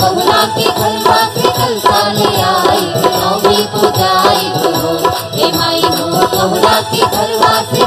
कमला के कलमा आई आई तुम कमला के कलमा से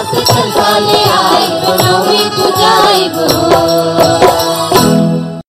आप संभाले आ